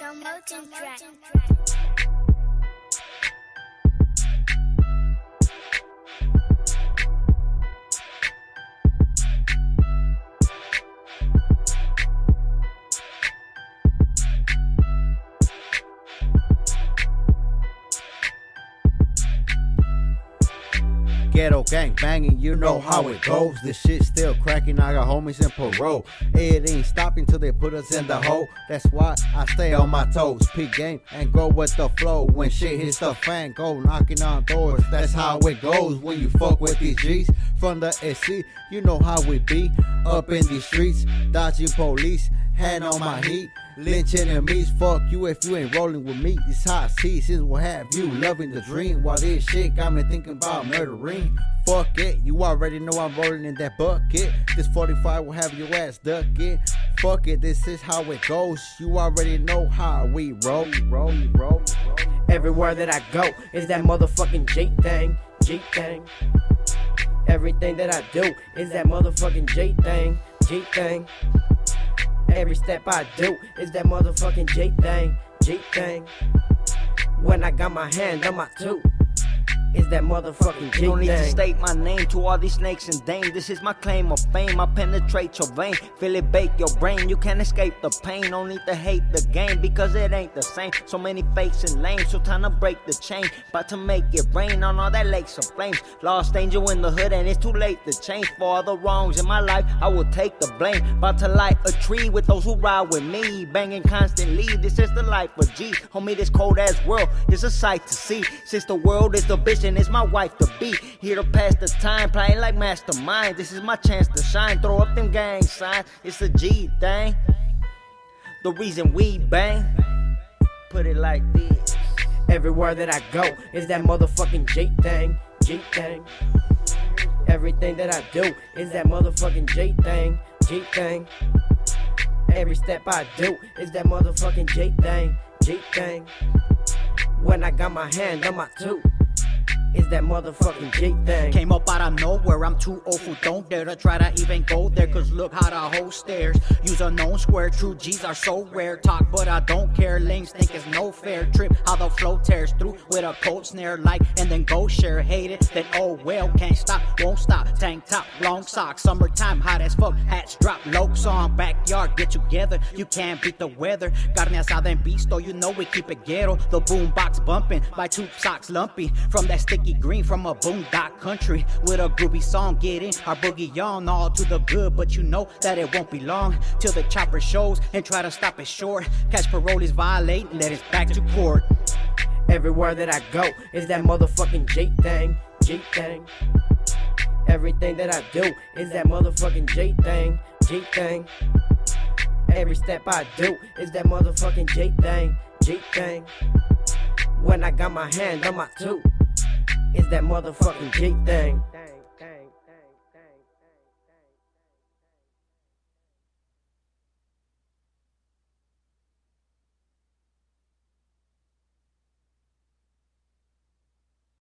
Commotion track. Ghetto gang banging, you know how it goes. This shit still cracking, I got homies in parole. It ain't stopping till they put us in the hole. That's why I stay on my toes. Peak game and go with the flow. When shit hits the fan, go knocking on doors. That's how it goes when you fuck with these G's. From the SC, you know how we be. Up in these streets, dodging police, hand on my heat. Lynch enemies, fuck you if you ain't rolling with me. These hot seasons will have you loving the dream. While this shit got me thinking about murdering. Fuck it, you already know I'm rolling in that bucket. This 45 will have your ass ducking. Fuck it, this is how it goes. You already know how we roll, roll, roll. Everywhere that I go is that motherfucking J thing, J thing. Everything that I do is that motherfucking J thing, J thing. Every step I do is that motherfucking J thing, J thing. When I got my hand on my two, is that motherfucking You don't need to state my name to all these snakes and dames. This is my claim of fame. I penetrate your vein, feel it bake your brain. You can't escape the pain. Don't need to hate the game because it ain't the same. So many fakes and lames, so time to break the chain. About to make it rain on all that lakes of flames. Lost angel in the hood, and it's too late to change. For all the wrongs in my life, I will take the blame. About to light a tree with those who ride with me, banging constantly. This is the life of G. Homie, this cold ass world is a sight to see. Since the world is the bitch and it's my wife to be. Here to pass the time, playing like mastermind. This is my chance to shine. Throw up them gang signs. It's a G thing. The reason we bang. Put it like this. Everywhere that I go is that motherfucking J thing, J thing. Everything that I do is that motherfucking J thing, J thing. Every step I do is that motherfucking J thing, J thing. When I got my hand on my two, is that motherfucking J thing. Came up out of nowhere, I'm too old for don't dare to try to even go there. Cause look how the whole stairs. Use a known square, true G's are so rare. Talk, but I don't care. Lames think it's no fair trip. How the flow tears through with a cold snare like, and then go share. Hate it, then oh well, can't stop, won't stop. Tank top, long socks, summertime, hot as fuck. Hats drop, lokes on, backyard, get together. You can't beat the weather. Carne asada and though you know we keep it ghetto. The boom box bumping, my two socks lumpy. From that green from a boondock country. With a groovy song, get in our boogie on all to the good. But you know that it won't be long till the chopper shows and try to stop it short. Catch parolees violate, let it back to court. Everywhere that I go is that motherfucking J thing, J thing. Everything that I do is that motherfucking J thing, J thing. Every step I do is that motherfucking J thing, J thing. When I got my hand on my two, is that motherfucking J thing.